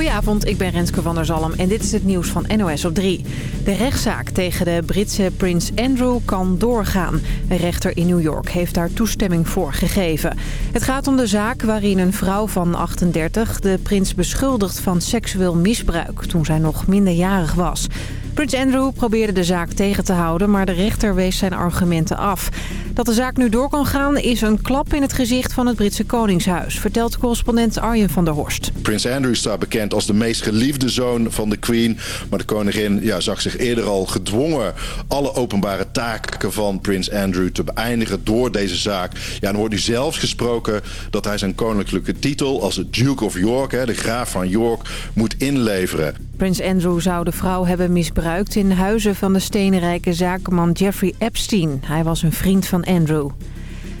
Goedenavond, ik ben Renske van der Zalm en dit is het nieuws van NOS op 3. De rechtszaak tegen de Britse prins Andrew kan doorgaan. Een rechter in New York heeft daar toestemming voor gegeven. Het gaat om de zaak waarin een vrouw van 38 de prins beschuldigt van seksueel misbruik... toen zij nog minderjarig was. Prins Andrew probeerde de zaak tegen te houden, maar de rechter wees zijn argumenten af. Dat de zaak nu door kan gaan is een klap in het gezicht van het Britse Koningshuis, vertelt correspondent Arjen van der Horst. Prins Andrew staat bekend als de meest geliefde zoon van de Queen. Maar de koningin ja, zag zich eerder al gedwongen alle openbare taken van Prins Andrew te beëindigen door deze zaak. Ja, en wordt nu zelfs gesproken dat hij zijn koninklijke titel als Duke of York, de graaf van York, moet inleveren. Prins Andrew zou de vrouw hebben misbruikt in huizen van de steenrijke zakenman Jeffrey Epstein. Hij was een vriend van Andrew.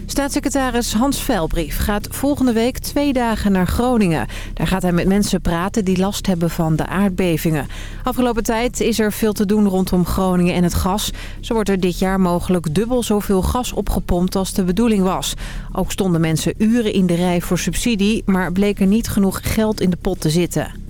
Staatssecretaris Hans Velbrief gaat volgende week twee dagen naar Groningen. Daar gaat hij met mensen praten die last hebben van de aardbevingen. Afgelopen tijd is er veel te doen rondom Groningen en het gas. Zo wordt er dit jaar mogelijk dubbel zoveel gas opgepompt als de bedoeling was. Ook stonden mensen uren in de rij voor subsidie, maar bleek er niet genoeg geld in de pot te zitten.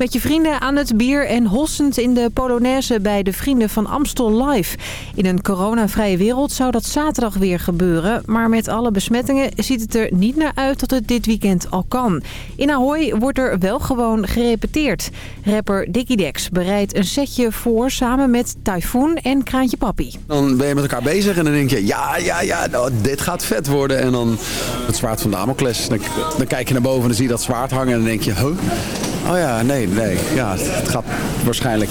Met je vrienden aan het bier en hossend in de Polonaise bij de Vrienden van Amstel Live. In een coronavrije wereld zou dat zaterdag weer gebeuren. Maar met alle besmettingen ziet het er niet naar uit dat het dit weekend al kan. In Ahoy wordt er wel gewoon gerepeteerd. Rapper Dickie Dex bereidt een setje voor samen met Typhoon en Kraantje Papi. Dan ben je met elkaar bezig en dan denk je, ja, ja, ja, nou, dit gaat vet worden. En dan het zwaard van Damocles. Dan, dan kijk je naar boven en dan zie je dat zwaard hangen en dan denk je, huh? Oh ja, nee, nee. Ja, het gaat waarschijnlijk,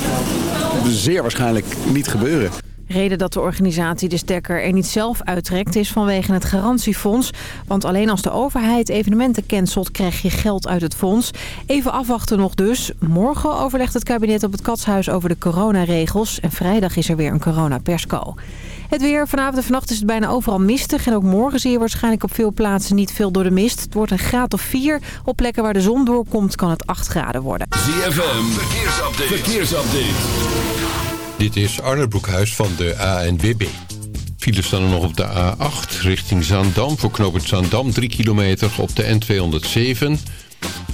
zeer waarschijnlijk niet gebeuren. Reden dat de organisatie de stekker er niet zelf uittrekt is vanwege het garantiefonds. Want alleen als de overheid evenementen cancelt krijg je geld uit het fonds. Even afwachten nog dus. Morgen overlegt het kabinet op het Katshuis over de coronaregels. En vrijdag is er weer een coronapersco. Het weer. Vanavond en vannacht is het bijna overal mistig. En ook morgen zie je waarschijnlijk op veel plaatsen niet veel door de mist. Het wordt een graad of 4. Op plekken waar de zon doorkomt kan het 8 graden worden. ZFM. Verkeersupdate. Verkeersupdate. Dit is Arne Broekhuis van de ANWB. Files staan er nog op de A8 richting Zaandam. Voor knooppunt Zaandam 3 kilometer op de N207.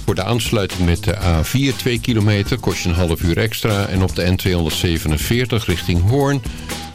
Voor de aansluiting met de A4 2 kilometer kost je een half uur extra. En op de N247 richting Hoorn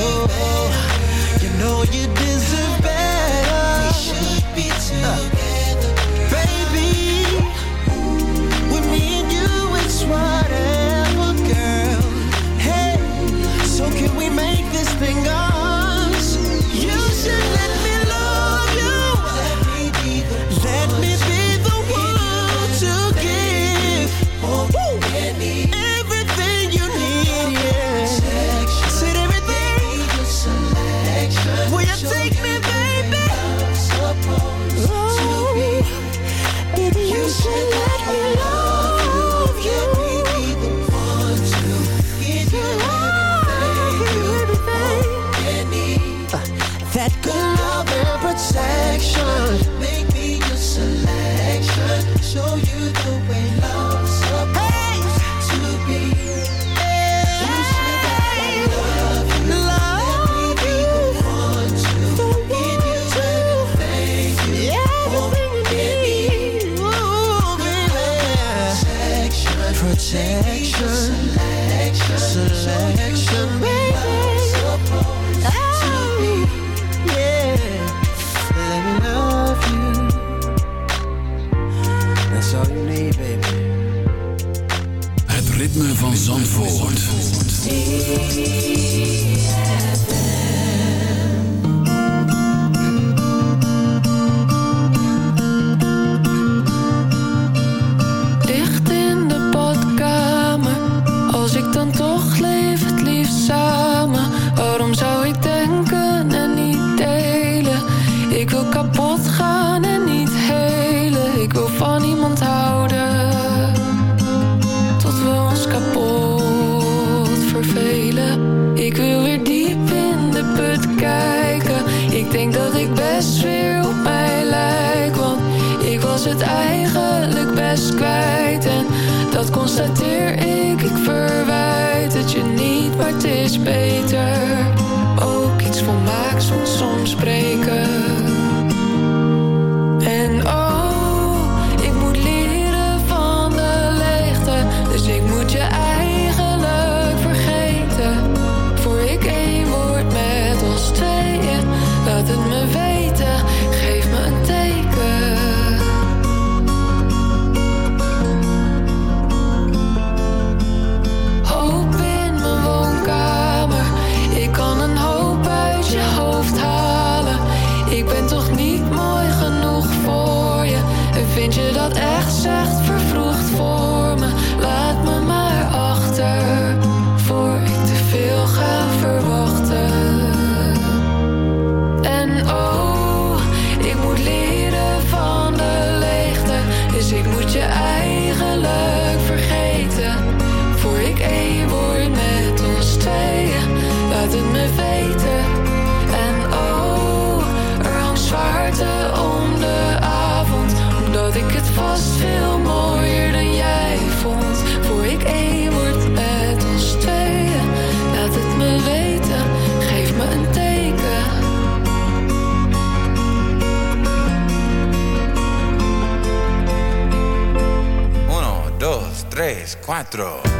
Better. You know you deserve better. We should be together. That's all you need, baby. Het ritme van Zandvoort. It's weten. En oh, er hangt zwaarte om de avond, omdat ik het vast veel mooier dan jij vond. Voor ik één wordt met ons laat het me weten, geef me een teken. Uno, dos, tres, cuatro.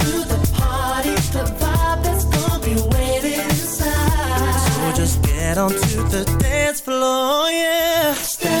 get onto the dance floor, yeah. Stand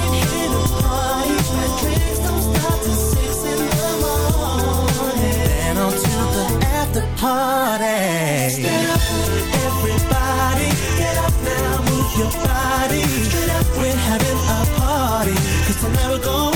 party. Stand up, everybody. Get up now, move your body. Straight up, we're having a party. Cause tonight we're going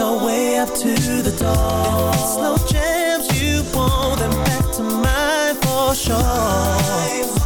our way up to the door. Slow jams, you want them back to mine for sure.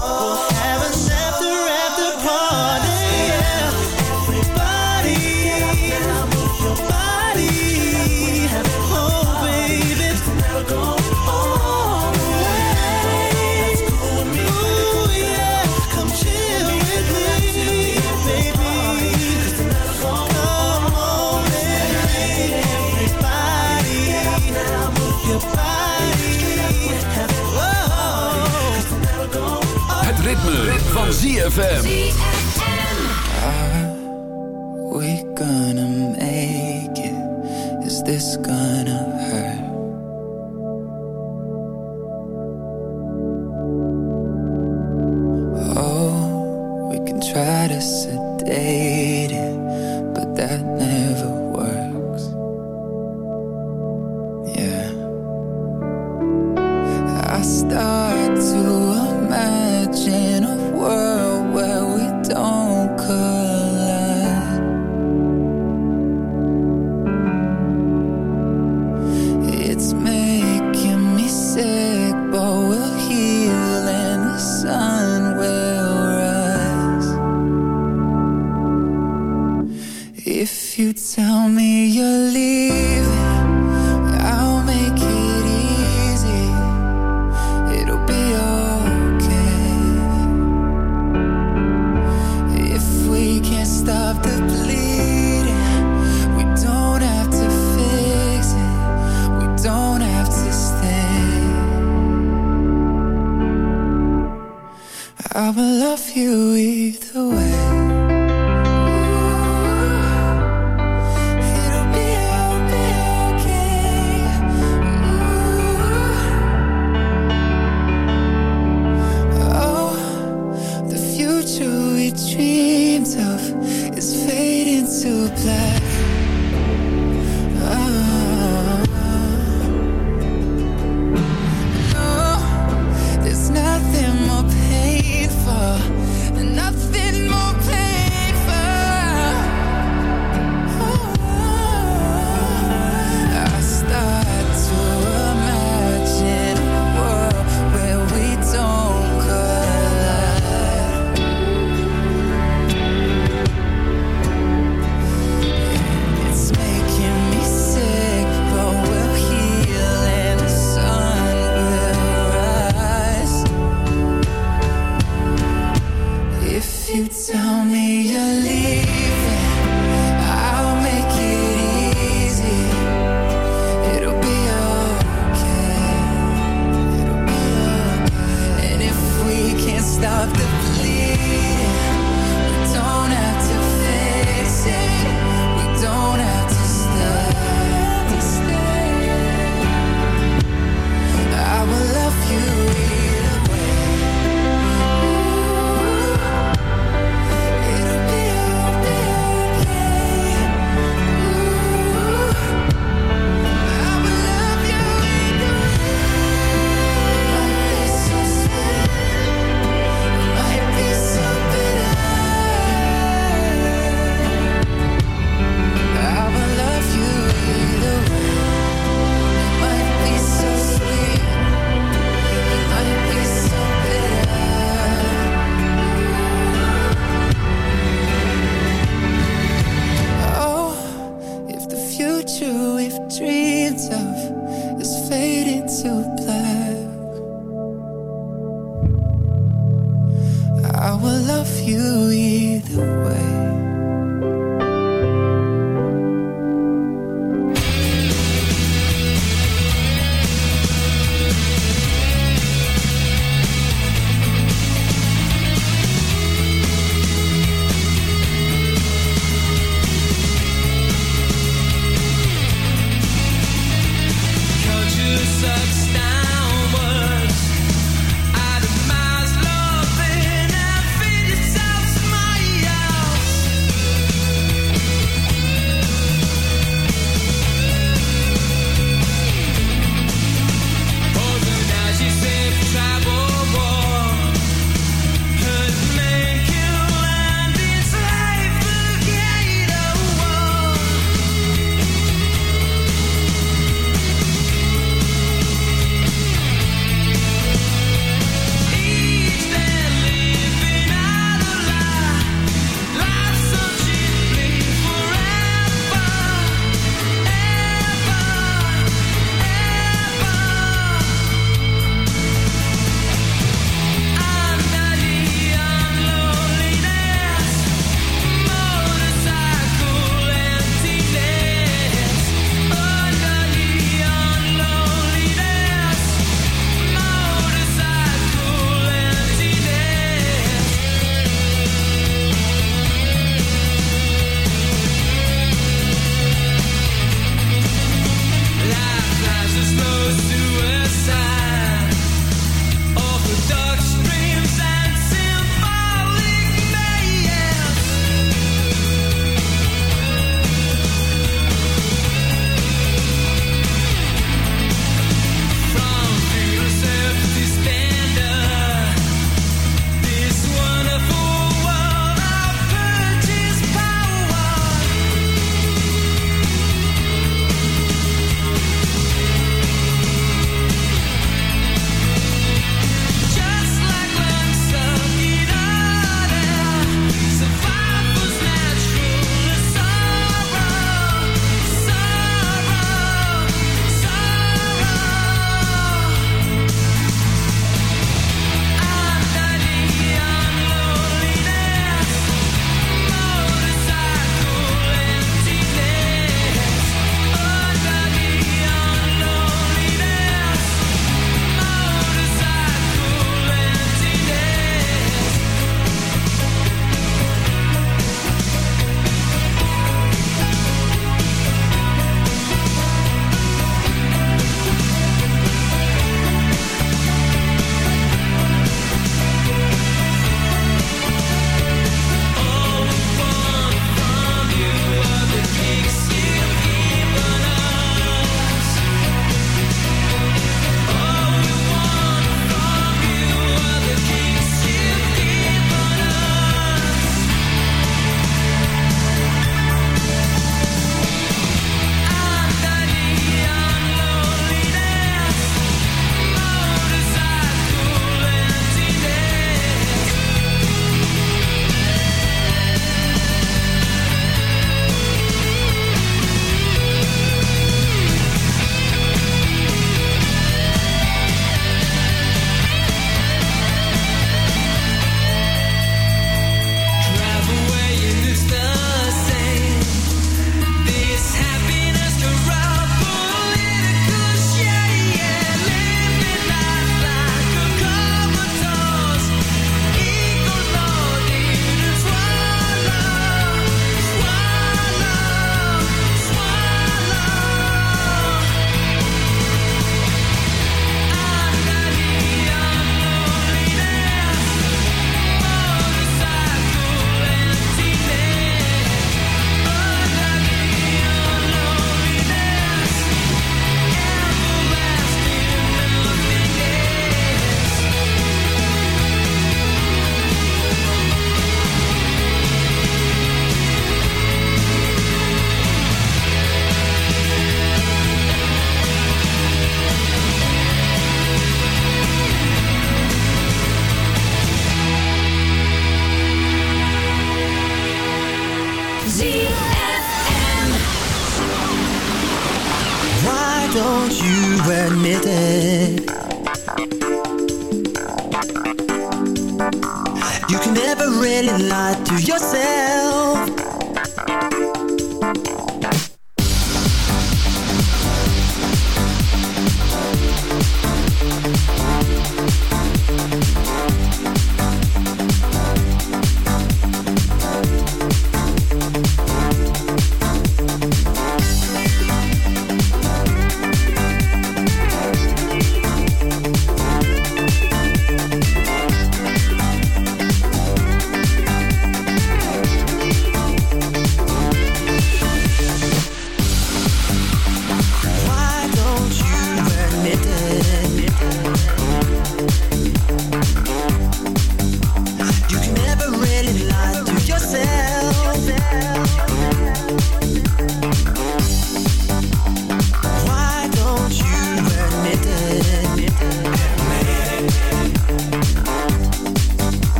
ZFM.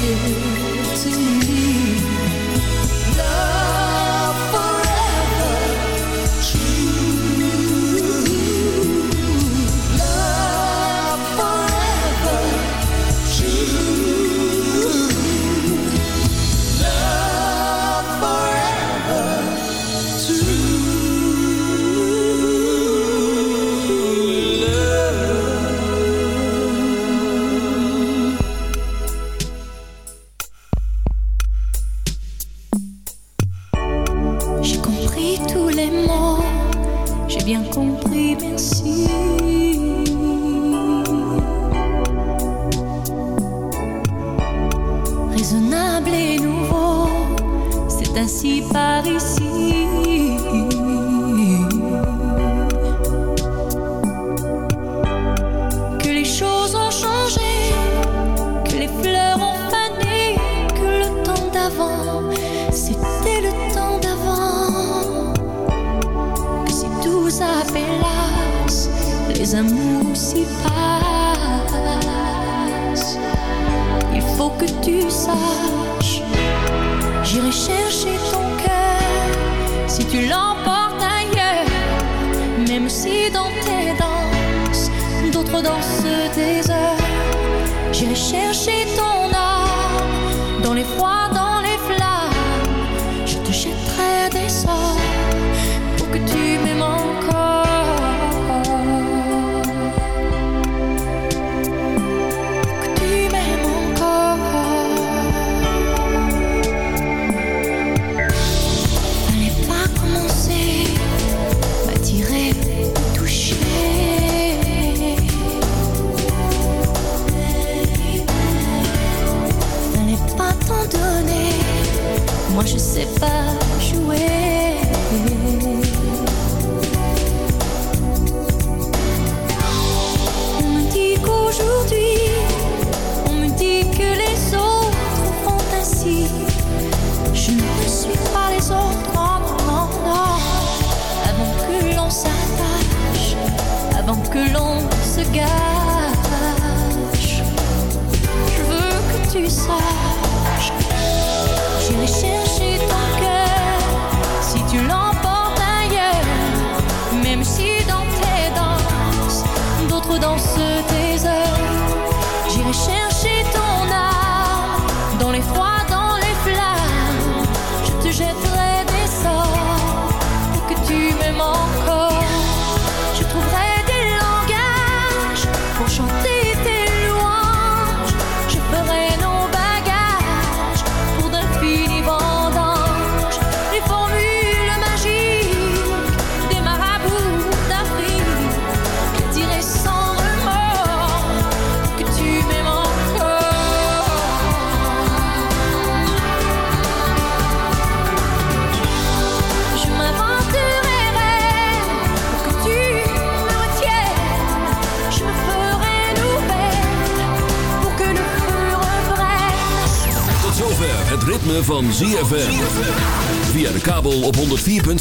dear to me.